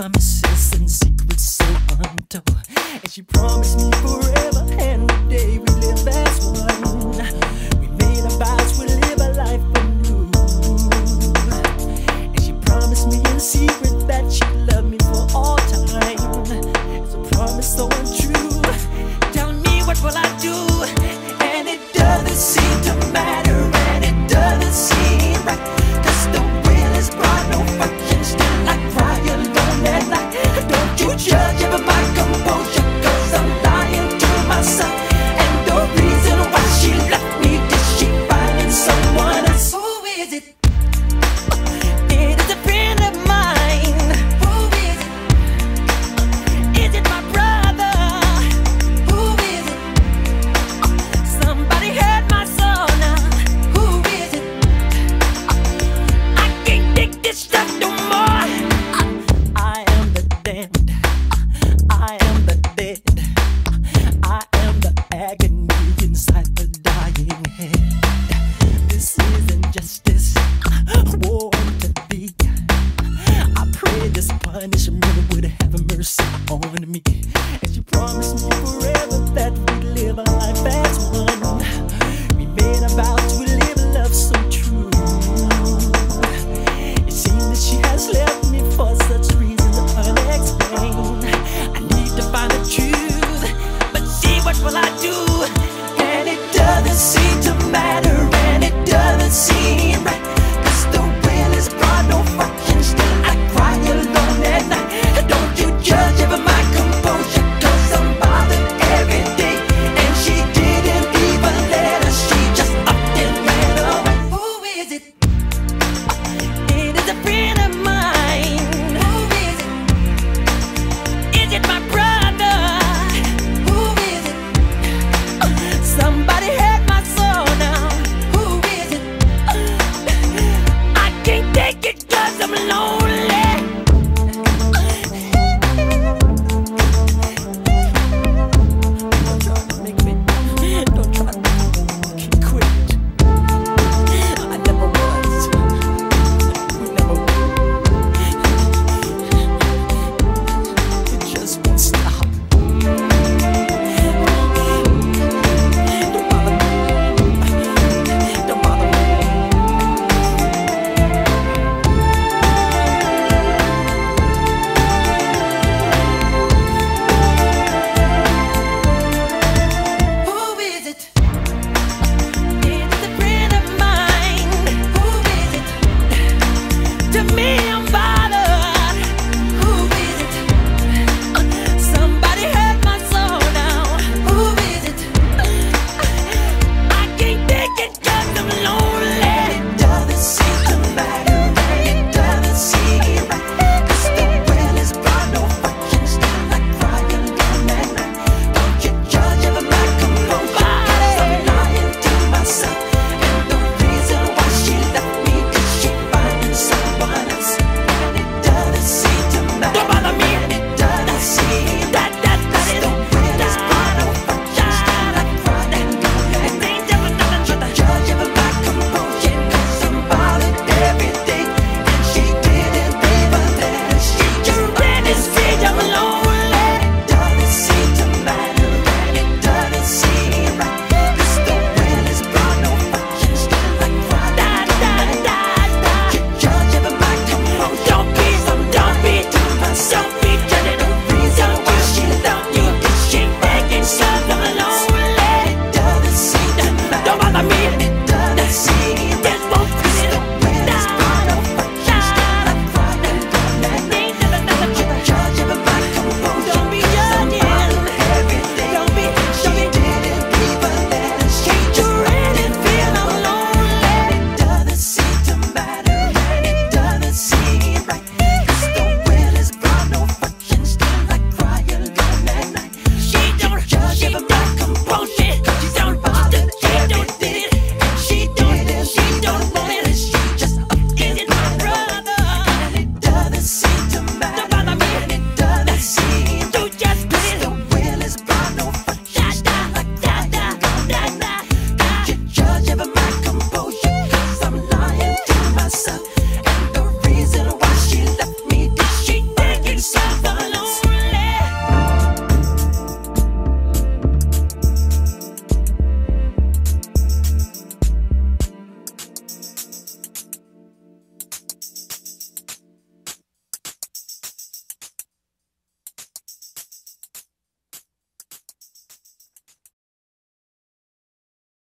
promises and secrets so untold. And she promised me forever. I am the dead. I am the agony inside the dying head. This isn't injustice, war to be. I pray this punishment never would have mercy on me. And she promised me forever that we'd live a life as one. We made a